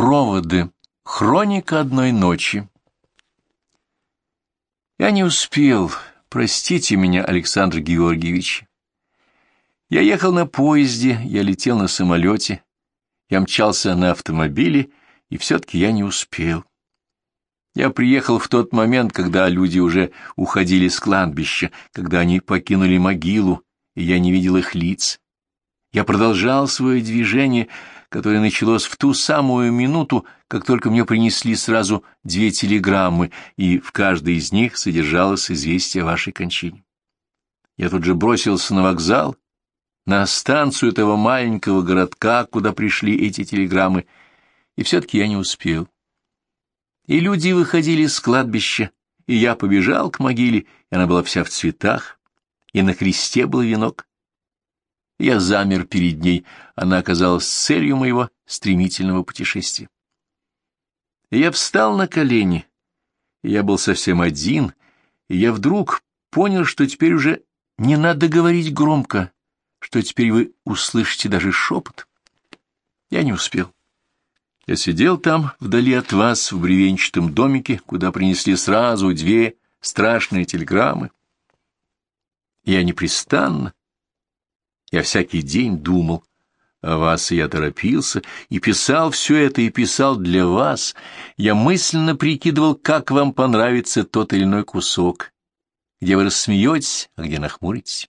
Проводы. Хроника одной ночи. Я не успел. Простите меня, Александр Георгиевич. Я ехал на поезде, я летел на самолете, я мчался на автомобиле, и все-таки я не успел. Я приехал в тот момент, когда люди уже уходили с кладбища, когда они покинули могилу, и я не видел их лиц. Я продолжал свое движение, которое началось в ту самую минуту, как только мне принесли сразу две телеграммы, и в каждой из них содержалось известие о вашей кончине. Я тут же бросился на вокзал, на станцию этого маленького городка, куда пришли эти телеграммы, и все-таки я не успел. И люди выходили с кладбища, и я побежал к могиле, и она была вся в цветах, и на кресте был венок. Я замер перед ней, она оказалась целью моего стремительного путешествия. Я встал на колени, я был совсем один, и я вдруг понял, что теперь уже не надо говорить громко, что теперь вы услышите даже шепот. Я не успел. Я сидел там, вдали от вас, в бревенчатом домике, куда принесли сразу две страшные телеграммы. Я непрестанно, я всякий день думал о вас, и я торопился, и писал все это, и писал для вас. Я мысленно прикидывал, как вам понравится тот или иной кусок, где вы рассмеетесь, а где нахмуритесь.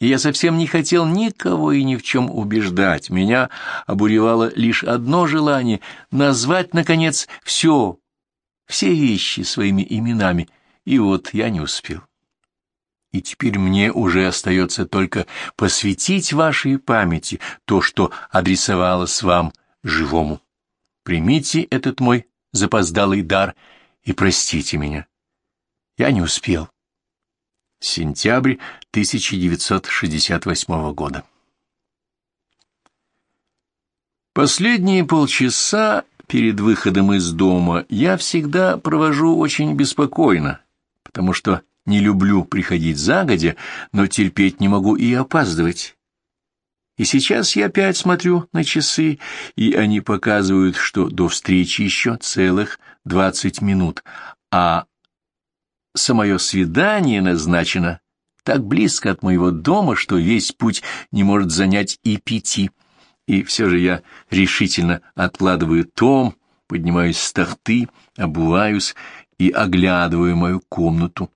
И я совсем не хотел никого и ни в чем убеждать. Меня обуревало лишь одно желание — назвать, наконец, все, все вещи своими именами. И вот я не успел и теперь мне уже остается только посвятить вашей памяти то, что адресовалось вам живому. Примите этот мой запоздалый дар и простите меня. Я не успел. Сентябрь 1968 года. Последние полчаса перед выходом из дома я всегда провожу очень беспокойно, потому что не люблю приходить загодя, но терпеть не могу и опаздывать. И сейчас я опять смотрю на часы, и они показывают, что до встречи еще целых двадцать минут, а самое свидание назначено так близко от моего дома, что весь путь не может занять и пяти. И все же я решительно откладываю том, поднимаюсь с тахты, обуваюсь и оглядываю мою комнату.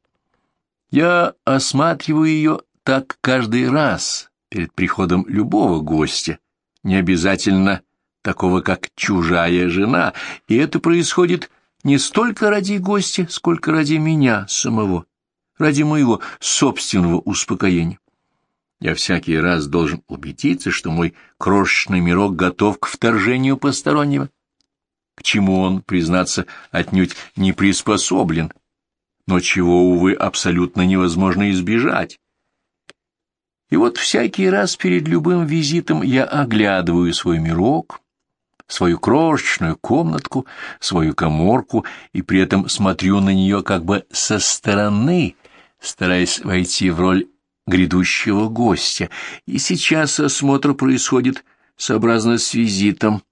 Я осматриваю ее так каждый раз перед приходом любого гостя, не обязательно такого, как чужая жена, и это происходит не столько ради гостя, сколько ради меня самого, ради моего собственного успокоения. Я всякий раз должен убедиться, что мой крошечный мирок готов к вторжению постороннего, к чему он, признаться, отнюдь не приспособлен, но чего, увы, абсолютно невозможно избежать. И вот всякий раз перед любым визитом я оглядываю свой мирок, свою крошечную комнатку, свою коморку, и при этом смотрю на нее как бы со стороны, стараясь войти в роль грядущего гостя. И сейчас осмотр происходит сообразно с визитом.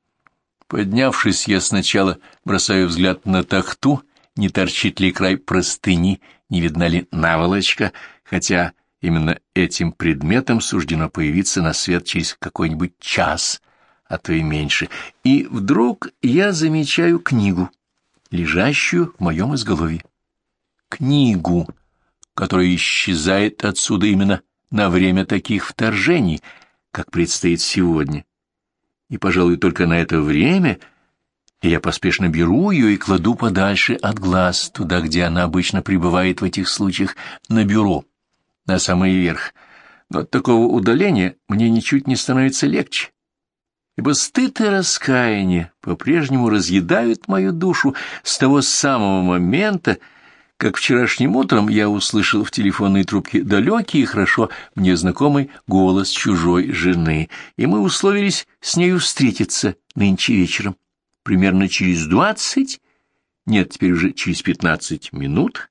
Поднявшись, я сначала бросаю взгляд на тахту — не торчит ли край простыни, не видна ли наволочка, хотя именно этим предметом суждено появиться на свет через какой-нибудь час, а то и меньше. И вдруг я замечаю книгу, лежащую в моем изголовье. Книгу, которая исчезает отсюда именно на время таких вторжений, как предстоит сегодня. И, пожалуй, только на это время — я поспешно беру ее и кладу подальше от глаз, туда, где она обычно пребывает в этих случаях, на бюро, на самый верх. Но от такого удаления мне ничуть не становится легче, ибо стыд и раскаяние по-прежнему разъедают мою душу с того самого момента, как вчерашним утром я услышал в телефонной трубке далекий и хорошо мне знакомый голос чужой жены, и мы условились с нею встретиться нынче вечером примерно через двадцать, нет, теперь уже через пятнадцать минут,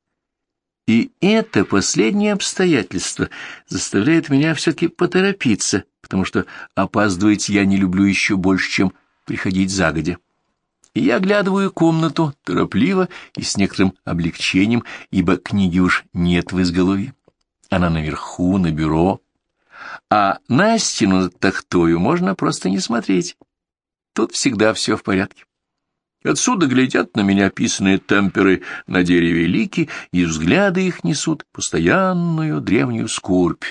и это последнее обстоятельство заставляет меня все-таки поторопиться, потому что опаздывать я не люблю еще больше, чем приходить загодя. и я оглядываю комнату торопливо и с некоторым облегчением, ибо книги уж нет в изголовье. Она наверху, на бюро, а на стену над тахтою можно просто не смотреть. Тут всегда все в порядке. Отсюда глядят на меня писанные темперы на дереве лики, и взгляды их несут постоянную древнюю скорбь.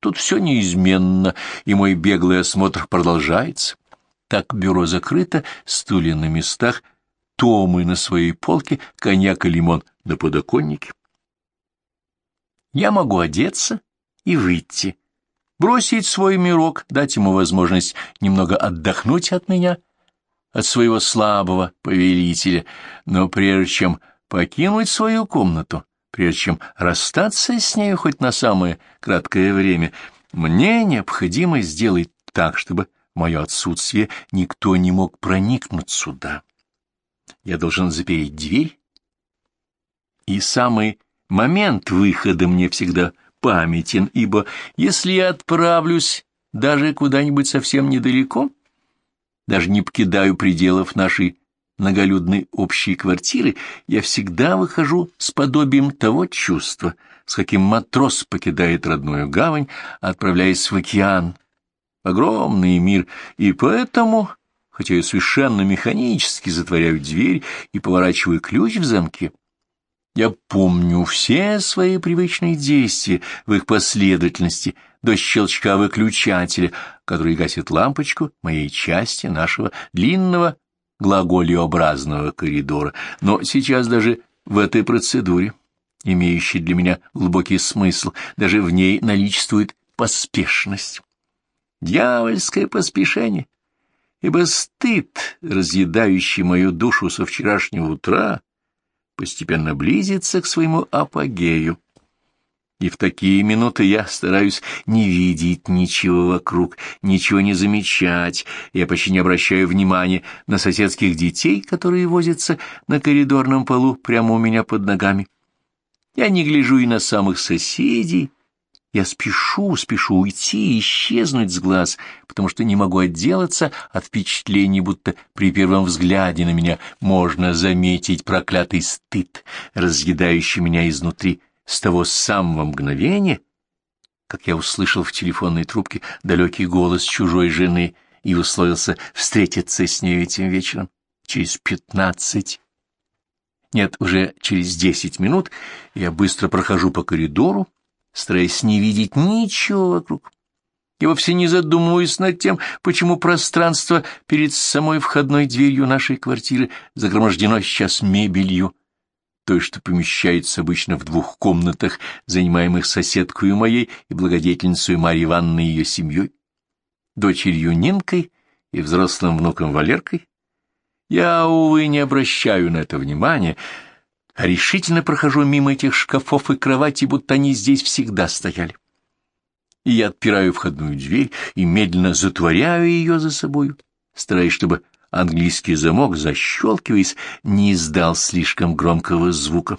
Тут все неизменно, и мой беглый осмотр продолжается. Так бюро закрыто, стулья на местах, томы на своей полке, коньяк и лимон на подоконнике. Я могу одеться и выйти, бросить свой мирок, дать ему возможность немного отдохнуть от меня — от своего слабого повелителя, но прежде чем покинуть свою комнату, прежде чем расстаться с нею хоть на самое краткое время, мне необходимо сделать так, чтобы в мое отсутствие никто не мог проникнуть сюда. Я должен запереть дверь, и самый момент выхода мне всегда памятен, ибо если я отправлюсь даже куда-нибудь совсем недалеко, даже не покидаю пределов нашей многолюдной общей квартиры, я всегда выхожу с подобием того чувства, с каким матрос покидает родную гавань, отправляясь в океан, огромный мир, и поэтому, хотя я совершенно механически затворяю дверь и поворачиваю ключ в замке, я помню все свои привычные действия в их последовательности до щелчка выключателя, который гасит лампочку моей части нашего длинного глаголеобразного коридора. Но сейчас даже в этой процедуре, имеющей для меня глубокий смысл, даже в ней наличествует поспешность. Дьявольское поспешение, ибо стыд, разъедающий мою душу со вчерашнего утра, постепенно близится к своему апогею. И в такие минуты я стараюсь не видеть ничего вокруг, ничего не замечать. Я почти не обращаю внимания на соседских детей, которые возятся на коридорном полу прямо у меня под ногами. Я не гляжу и на самых соседей. Я спешу, спешу уйти и исчезнуть с глаз, потому что не могу отделаться от впечатления, будто при первом взгляде на меня можно заметить проклятый стыд, разъедающий меня изнутри с того самого мгновения, как я услышал в телефонной трубке далекий голос чужой жены и условился встретиться с ней этим вечером через пятнадцать. Нет, уже через десять минут я быстро прохожу по коридору, стараясь не видеть ничего вокруг. И вовсе не задумываясь над тем, почему пространство перед самой входной дверью нашей квартиры загромождено сейчас мебелью, той, что помещается обычно в двух комнатах, занимаемых соседкою моей и благодетельницей Марьей Ивановной и ее семьей, дочерью Нинкой и взрослым внуком Валеркой. Я, увы, не обращаю на это внимания, решительно прохожу мимо этих шкафов и кровати, будто они здесь всегда стояли. И я отпираю входную дверь и медленно затворяю ее за собою, стараясь, чтобы английский замок, защелкиваясь, не издал слишком громкого звука.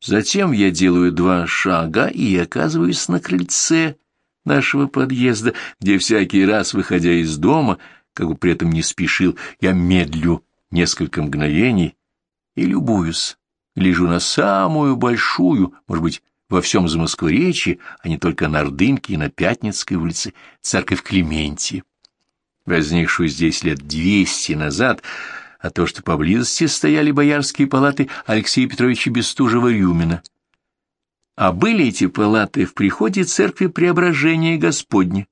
Затем я делаю два шага и оказываюсь на крыльце нашего подъезда, где всякий раз, выходя из дома, как бы при этом не спешил, я медлю несколько мгновений и любуюсь, лежу на самую большую, может быть, во всем Замоскворечье, а не только на Ордынке и на Пятницкой улице, церковь Клементии возникшую здесь лет двести назад, а то, что поблизости стояли боярские палаты Алексея Петровича Бестужева-Рюмина. А были эти палаты в приходе церкви Преображения Господня,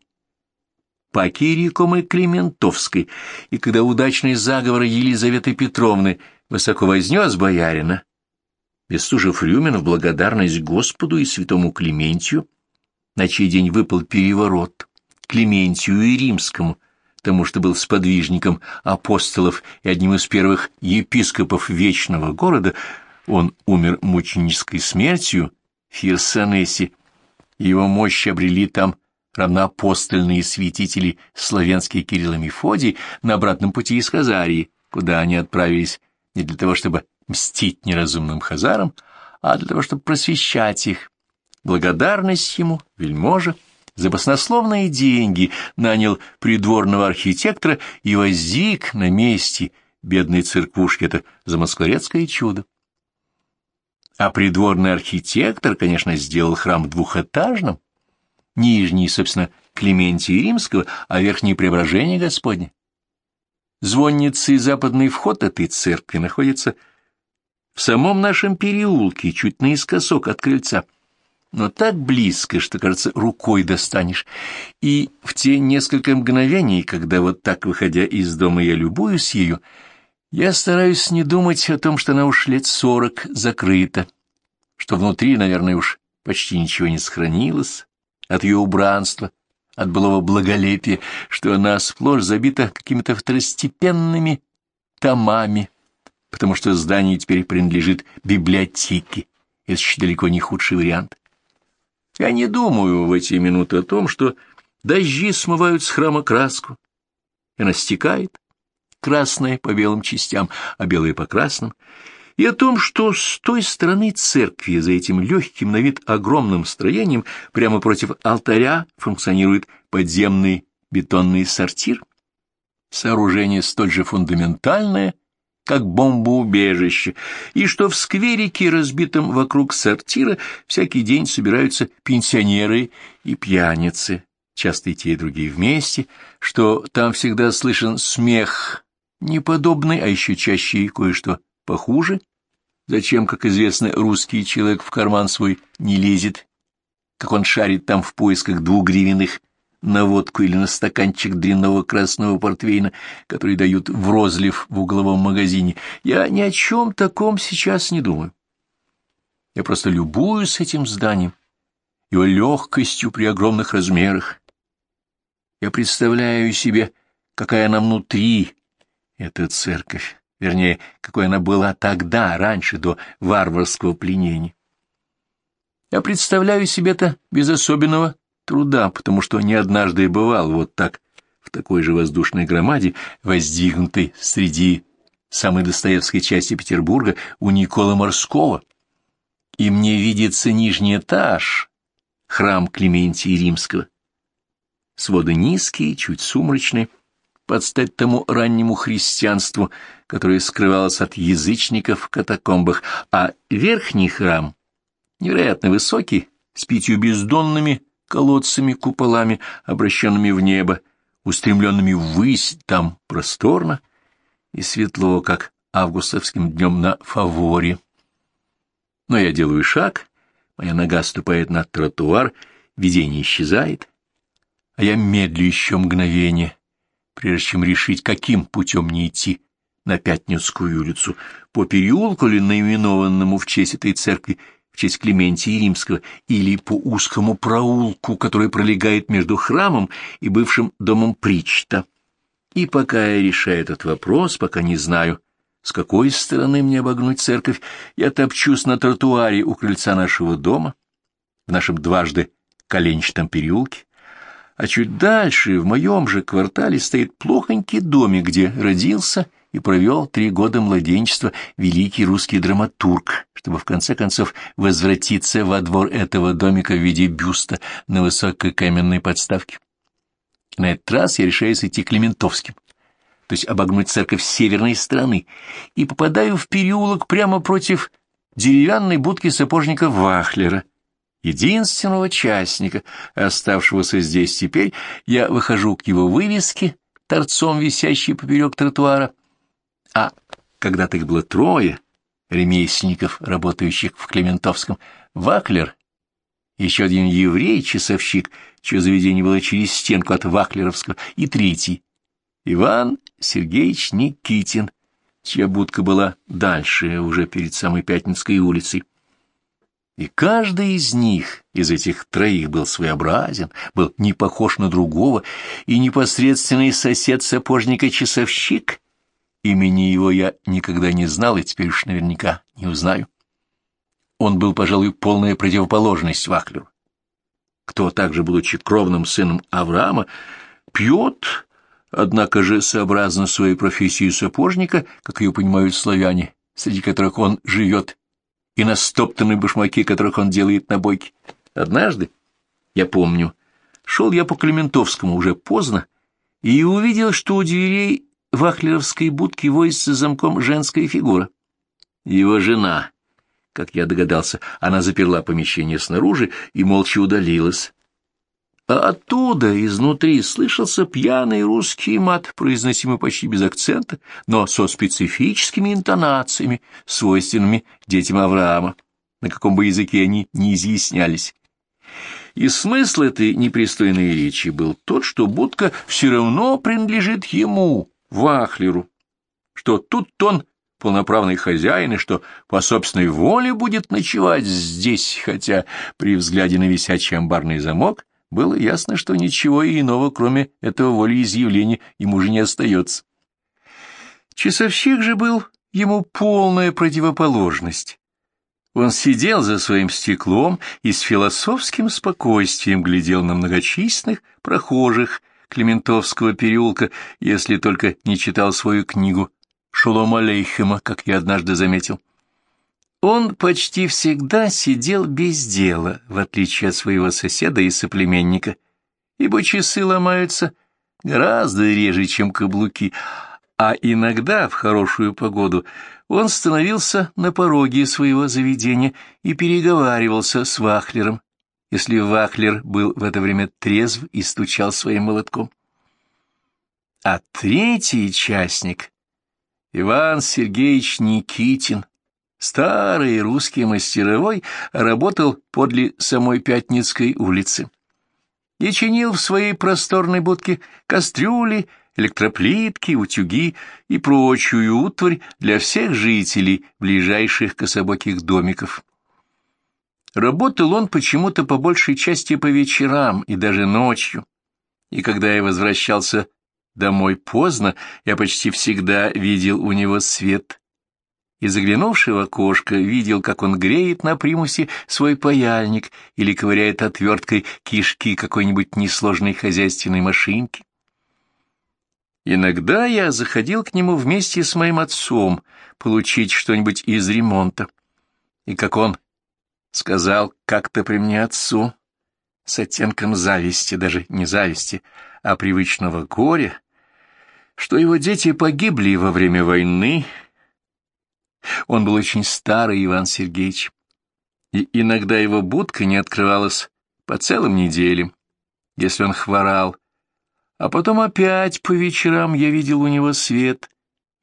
по Кириком и Клементовской, и когда удачный заговор Елизаветы Петровны высоко вознес боярина, Бестужев-Рюмин в благодарность Господу и святому Клементию, на чей день выпал переворот, Клементию и Римскому, тому что был сподвижником апостолов и одним из первых епископов Вечного города, он умер мученической смертью в Хирсонесе. Его мощь обрели там равноапостольные святители славянский Кирилл и Мефодий на обратном пути из Хазарии, куда они отправились не для того, чтобы мстить неразумным хазарам, а для того, чтобы просвещать их. Благодарность ему, вельможа, за баснословные деньги нанял придворного архитектора и воздвиг на месте бедной церквушки — это замоскворецкое чудо. А придворный архитектор, конечно, сделал храм двухэтажным, нижний, собственно, Клементия Римского, а верхний Преображение Господне. Звонница и западный вход этой церкви находится в самом нашем переулке, чуть наискосок от крыльца, но так близко, что, кажется, рукой достанешь. И в те несколько мгновений, когда вот так, выходя из дома, я любуюсь ею, я стараюсь не думать о том, что она уж лет сорок закрыта, что внутри, наверное, уж почти ничего не сохранилось от ее убранства, от былого благолепия, что она сплошь забита какими-то второстепенными томами, потому что здание теперь принадлежит библиотеке. Это еще далеко не худший вариант. Я не думаю в эти минуты о том, что дожди смывают с храма краску, и она стекает, красное по белым частям, а белое по красным, и о том, что с той стороны церкви, за этим легким на вид огромным строением, прямо против алтаря функционирует подземный бетонный сортир, сооружение столь же фундаментальное, как бомбоубежище, и что в скверике, разбитом вокруг сортира, всякий день собираются пенсионеры и пьяницы, часто и те, и другие вместе, что там всегда слышен смех неподобный, а еще чаще кое-что похуже. Зачем, как известно, русский человек в карман свой не лезет, как он шарит там в поисках двугривенных на водку или на стаканчик дрянного красного портвейна, который дают в розлив в угловом магазине. Я ни о чем таком сейчас не думаю. Я просто любуюсь этим зданием, его легкостью при огромных размерах. Я представляю себе, какая она внутри, эта церковь, вернее, какой она была тогда, раньше, до варварского пленения. Я представляю себе это без особенного труда, потому что не однажды бывал вот так, в такой же воздушной громаде, воздвигнутой среди самой Достоевской части Петербурга у Никола Морского. И мне видится нижний этаж, храм Клементия Римского. Своды низкие, чуть сумрачные, под стать тому раннему христианству, которое скрывалось от язычников в катакомбах, а верхний храм, невероятно высокий, с пятью бездонными колодцами-куполами, обращенными в небо, устремленными ввысь, там просторно и светло, как августовским днем на фаворе. Но я делаю шаг, моя нога ступает на тротуар, видение исчезает, а я медлю еще мгновение, прежде чем решить, каким путем мне идти на Пятницкую улицу, по переулку ли наименованному в честь этой церкви, в честь Клементия Римского, или по узкому проулку, который пролегает между храмом и бывшим домом Причта. И пока я решаю этот вопрос, пока не знаю, с какой стороны мне обогнуть церковь, я топчусь на тротуаре у крыльца нашего дома, в нашем дважды коленчатом переулке, а чуть дальше, в моем же квартале, стоит плохонький домик, где родился и провел три года младенчества великий русский драматург, чтобы в конце концов возвратиться во двор этого домика в виде бюста на высокой каменной подставке. На этот раз я решаюсь идти Клементовским, то есть обогнуть церковь северной стороны, и попадаю в переулок прямо против деревянной будки сапожника Вахлера — единственного частника, оставшегося здесь теперь, я выхожу к его вывеске, торцом висящей поперек тротуара. А когда-то их было трое ремесленников, работающих в Клементовском, Ваклер, еще один еврей-часовщик, чье заведение было через стенку от Ваклеровского, и третий — Иван Сергеевич Никитин, чья будка была дальше, уже перед самой Пятницкой улицей. И каждый из них, из этих троих, был своеобразен, был не похож на другого, и непосредственный сосед сапожника-часовщик, имени его я никогда не знал и теперь уж наверняка не узнаю. Он был, пожалуй, полная противоположность Вахлеру. Кто, также будучи кровным сыном Авраама, пьет, однако же, сообразно своей профессии сапожника, как ее понимают славяне, среди которых он живет, и на стоптанные башмаки, которых он делает на бойке. Однажды, я помню, шел я по Клементовскому уже поздно и увидел, что у дверей вахлеровской будки возится замком женская фигура. Его жена, как я догадался, она заперла помещение снаружи и молча удалилась. А оттуда, изнутри, слышался пьяный русский мат, произносимый почти без акцента, но со специфическими интонациями, свойственными детям Авраама, на каком бы языке они не изъяснялись. И смысл этой непристойной речи был тот, что будка все равно принадлежит ему, Вахлеру, что тут он полноправный хозяин и что по собственной воле будет ночевать здесь, хотя при взгляде на висячий амбарный замок было ясно, что ничего иного, кроме этого волеизъявления, ему же не остается. Часовщик же был ему полная противоположность. Он сидел за своим стеклом и с философским спокойствием глядел на многочисленных прохожих Клементовского переулка, если только не читал свою книгу Шолом Алейхема, как я однажды заметил. Он почти всегда сидел без дела, в отличие от своего соседа и соплеменника, ибо часы ломаются гораздо реже, чем каблуки, а иногда в хорошую погоду он становился на пороге своего заведения и переговаривался с Вахлером, если Вахлер был в это время трезв и стучал своим молотком. А третий частник, Иван Сергеевич Никитин, старый русский мастеровой, работал подле самой Пятницкой улицы. И чинил в своей просторной будке кастрюли, электроплитки, утюги и прочую утварь для всех жителей ближайших кособоких домиков. Работал он почему-то по большей части по вечерам и даже ночью, и когда я возвращался домой поздно, я почти всегда видел у него свет, и, заглянувший в окошко, видел, как он греет на примусе свой паяльник или ковыряет отверткой кишки какой-нибудь несложной хозяйственной машинки. Иногда я заходил к нему вместе с моим отцом получить что-нибудь из ремонта. И как он сказал как-то при мне отцу, с оттенком зависти, даже не зависти, а привычного горя, что его дети погибли во время войны. Он был очень старый, Иван Сергеевич, и иногда его будка не открывалась по целым неделям, если он хворал, а потом опять по вечерам я видел у него свет,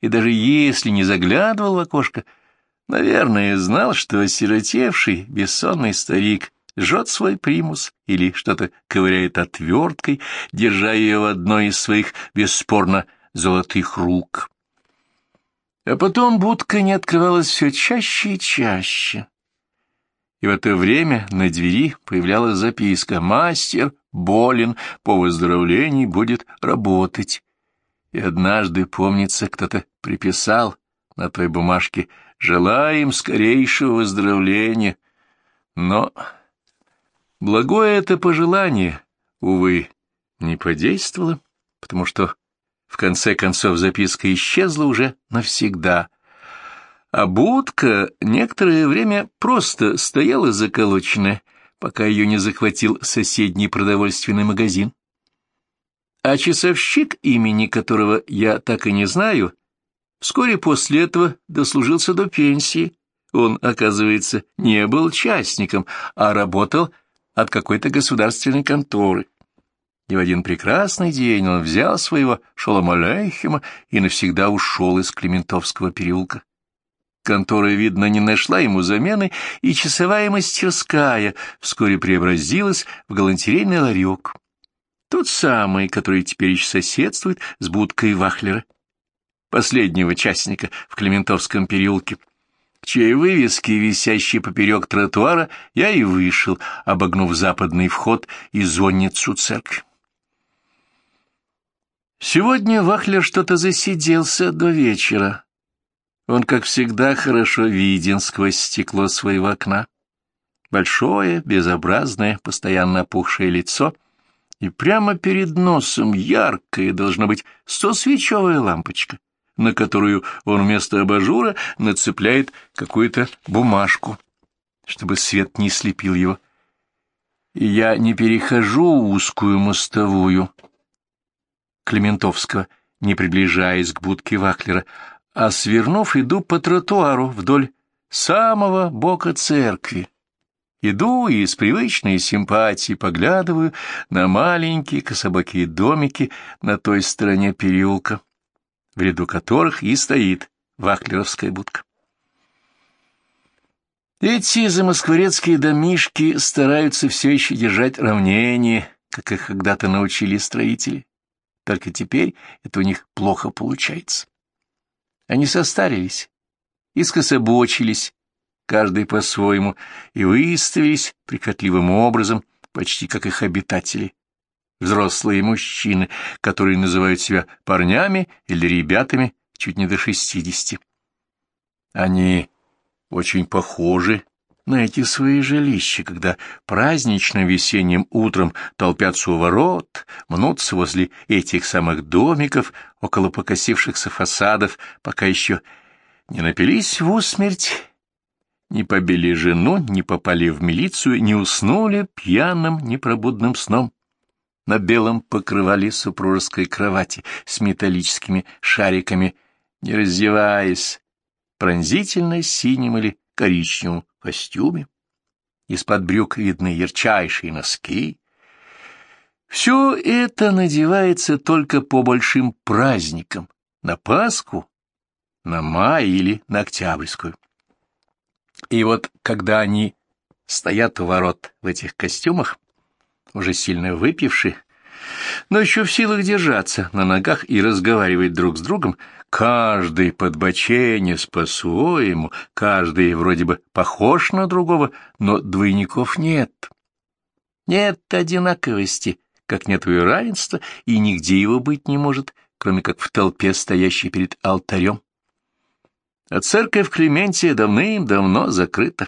и даже если не заглядывал в окошко, наверное, знал, что осиротевший, бессонный старик жжет свой примус или что-то ковыряет отверткой, держа ее в одной из своих, бесспорно, золотых рук. А потом будка не открывалась все чаще и чаще. И в это время на двери появлялась записка «Мастер болен, по выздоровлении будет работать. И однажды, помнится, кто-то приписал на той бумажке «Желаем скорейшего выздоровления». Но благое это пожелание, увы, не подействовало, потому что в конце концов записка исчезла уже навсегда. А будка некоторое время просто стояла заколоченная, пока ее не захватил соседний продовольственный магазин. А часовщик, имени которого я так и не знаю, вскоре после этого дослужился до пенсии. Он, оказывается, не был частником, а работал от какой-то государственной конторы. И в один прекрасный день он взял своего Шоломалейхема и навсегда ушел из Клементовского переулка. Контора, видно, не нашла ему замены, и часовая мастерская вскоре преобразилась в галантерейный ларек. Тот самый, который теперь еще соседствует с будкой Вахлера, последнего частника в Клементовском переулке, к чьей вывеске, висящей поперек тротуара, я и вышел, обогнув западный вход и зонницу церкви. Сегодня Вахлер что-то засиделся до вечера, он, как всегда, хорошо виден сквозь стекло своего окна. Большое, безобразное, постоянно опухшее лицо, и прямо перед носом яркая, должна быть, сосвечевая лампочка, на которую он вместо абажура нацепляет какую-то бумажку, чтобы свет не слепил его. И я не перехожу узкую мостовую Клементовского, не приближаясь к будке Ваклера, а свернув, иду по тротуару вдоль самого бока церкви. Иду и с привычной симпатией поглядываю на маленькие кособокие домики на той стороне переулка, в ряду которых и стоит вахлеровская будка. Эти замоскворецкие домишки стараются все еще держать равнение, как их когда-то научили строители. Только теперь это у них плохо получается. Они состарились, искособочились, каждый по-своему, и выставились прихотливым образом, почти как их обитатели, взрослые мужчины, которые называют себя парнями или ребятами чуть не до шестидесяти. Они очень похожи на эти свои жилища, когда праздничным весенним утром толпятся у ворот, мнутся возле этих самых домиков, около покосившихся фасадов, пока еще не напились в усмерть, не побили жену, не попали в милицию, не уснули пьяным непробудным сном. На белом покрывале супружеской кровати с металлическими шариками, не раздеваясь, пронзительно синим или коричневом костюме. Из-под брюк видны ярчайшие носки. Все это надевается только по большим праздникам, на Пасху, на май или на Октябрьскую. И вот когда они стоят у ворот в этих костюмах, уже сильно выпившие, но еще в силах держаться на ногах и разговаривать друг с другом, каждый подбоченец по-своему, каждый вроде бы похож на другого, но двойников нет. Нет одинаковости, как нет и равенства, и нигде его быть не может, кроме как в толпе, стоящей перед алтарем. А церковь Клементия давным-давно закрыта.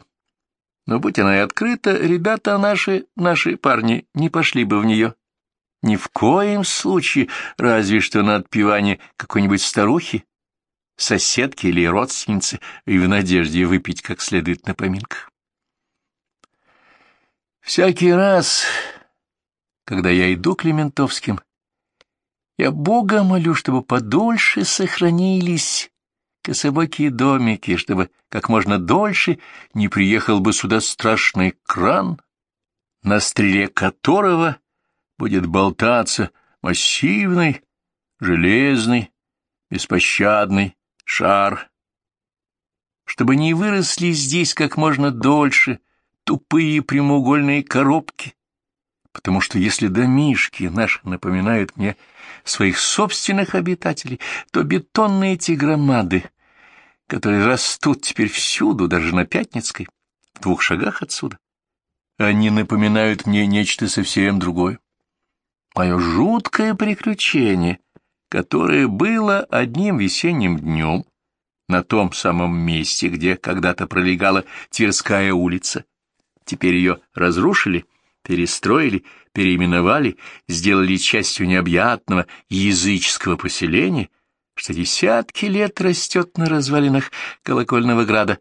Но будь она и открыта, ребята наши, наши парни, не пошли бы в нее. Ни в коем случае, разве что на отпевание какой-нибудь старухи, соседки или родственницы, и в надежде выпить как следует на поминках. Всякий раз, когда я иду к Лементовским, я Бога молю, чтобы подольше сохранились кособокие домики, чтобы как можно дольше не приехал бы сюда страшный кран, на стреле которого будет болтаться массивный, железный, беспощадный шар, чтобы не выросли здесь как можно дольше тупые прямоугольные коробки, потому что если домишки наши напоминают мне своих собственных обитателей, то бетонные эти громады которые растут теперь всюду, даже на Пятницкой, в двух шагах отсюда. Они напоминают мне нечто совсем другое. Мое жуткое приключение, которое было одним весенним днем на том самом месте, где когда-то пролегала Тверская улица. Теперь ее разрушили, перестроили, переименовали, сделали частью необъятного языческого поселения — что десятки лет растет на развалинах колокольного града.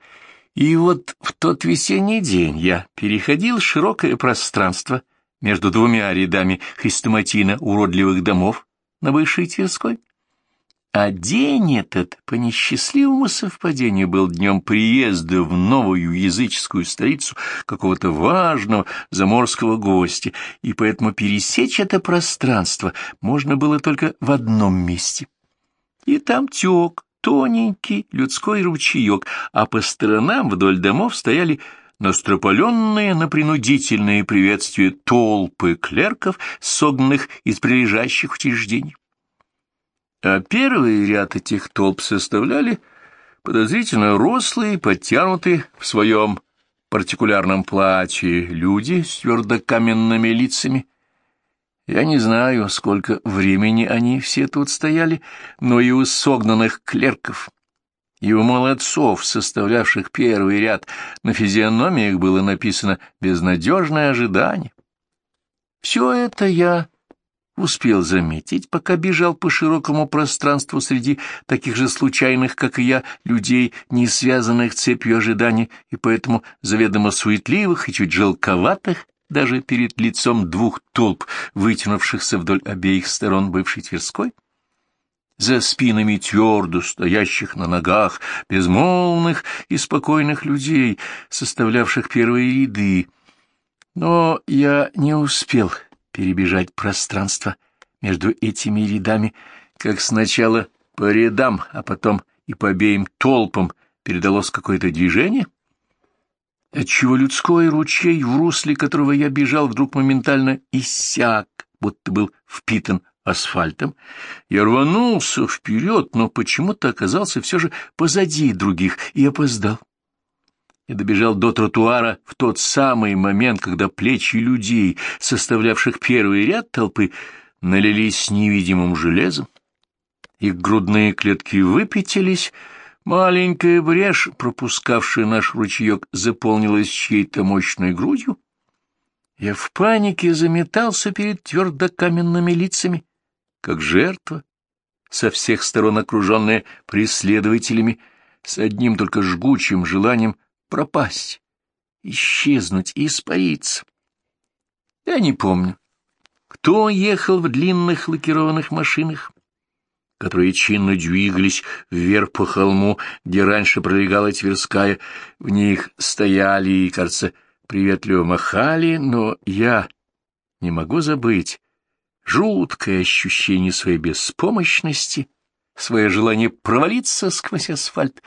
И вот в тот весенний день я переходил широкое пространство между двумя рядами хрестоматийно уродливых домов на Бывшей Тверской. А день этот, по несчастливому совпадению, был днем приезда в новую языческую столицу какого-то важного заморского гостя, и поэтому пересечь это пространство можно было только в одном месте и там тек тоненький людской ручеек, а по сторонам вдоль домов стояли настропаленные на принудительные приветствия толпы клерков, согнанных из прилежащих учреждений. А первый ряд этих толп составляли подозрительно рослые, подтянутые в своем партикулярном платье люди с твердокаменными лицами, я не знаю, сколько времени они все тут стояли, но и у согнанных клерков, и у молодцов, составлявших первый ряд, на физиономиях было написано «безнадежное ожидание». Все это я успел заметить, пока бежал по широкому пространству среди таких же случайных, как и я, людей, не связанных цепью ожиданий, и поэтому заведомо суетливых и чуть желковатых, даже перед лицом двух толп, вытянувшихся вдоль обеих сторон бывшей Тверской? За спинами твердо стоящих на ногах, безмолвных и спокойных людей, составлявших первые ряды. Но я не успел перебежать пространство между этими рядами, как сначала по рядам, а потом и по обеим толпам передалось какое-то движение, отчего людской ручей, в русле которого я бежал, вдруг моментально иссяк, будто был впитан асфальтом. Я рванулся вперед, но почему-то оказался все же позади других и опоздал. Я добежал до тротуара в тот самый момент, когда плечи людей, составлявших первый ряд толпы, налились невидимым железом. Их грудные клетки выпятились, маленькая брешь, пропускавшая наш ручеек, заполнилась чьей-то мощной грудью. Я в панике заметался перед твердокаменными лицами, как жертва, со всех сторон окруженная преследователями, с одним только жгучим желанием пропасть, исчезнуть и испариться. Я не помню, кто ехал в длинных лакированных машинах, которые чинно двигались вверх по холму, где раньше пролегала Тверская. В них стояли и, кажется, приветливо махали, но я не могу забыть жуткое ощущение своей беспомощности, свое желание провалиться сквозь асфальт,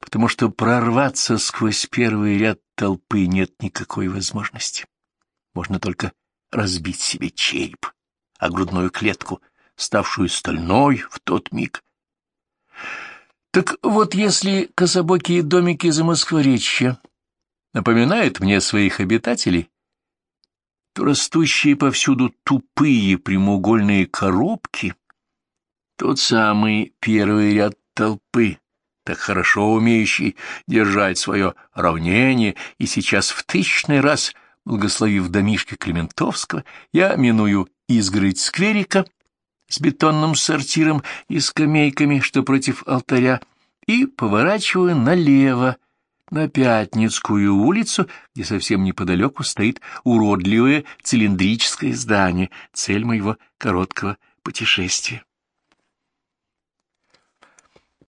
потому что прорваться сквозь первый ряд толпы нет никакой возможности. Можно только разбить себе череп, а грудную клетку, ставшую стальной в тот миг. Так вот, если кособокие домики за Москворечья напоминают мне своих обитателей, то растущие повсюду тупые прямоугольные коробки — тот самый первый ряд толпы, так хорошо умеющий держать свое равнение, и сейчас в тысячный раз, благословив домишки Клементовского, я миную изгородь скверика с бетонным сортиром и скамейками, что против алтаря, и поворачиваю налево, на Пятницкую улицу, где совсем неподалеку стоит уродливое цилиндрическое здание, цель моего короткого путешествия.